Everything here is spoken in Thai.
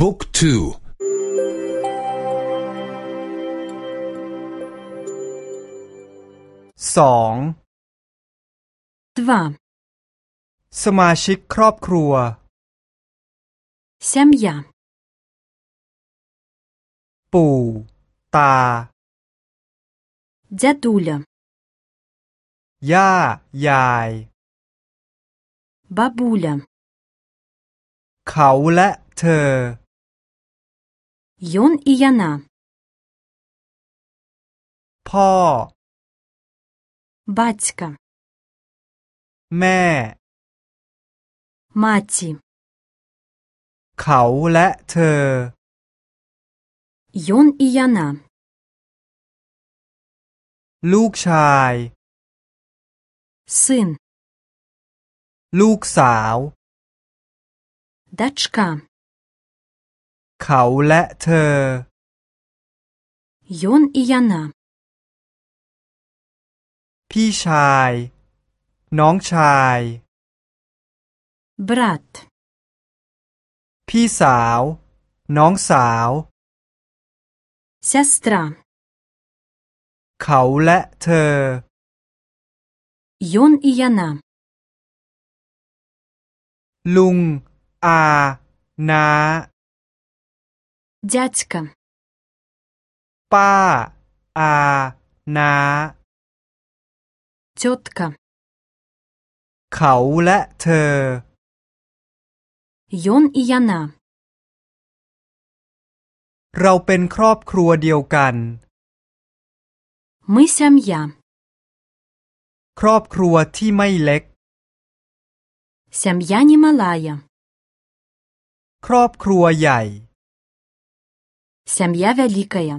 บุ๊กทูสองสมาชิกครอบครัว Сям'я ปู่ ตา Дядуля ย่า ยาย Бабуля เขาและเธอ Ён і яна พ่อ Бацька แม่ Маці เขาและเธอ Ён і яна ลูกชาย Сын ลูกสาว Дачка เขาและเธอ Ён і яна พี่ชาย น้องชาย Брат พี่สาว น้องสาว Сестра เขาและเธอ Ён і яна ลุง อา น้า Дядька ป้า อา น้า Тётка เขาและเธอ Ён і яна เราเป็นครอบครัวเดียวกัน Мы сям'я ครอบครัวที่ไม่เล็ก Сям'я немалая ครอบครัวใหญ่ Сям'я вялікая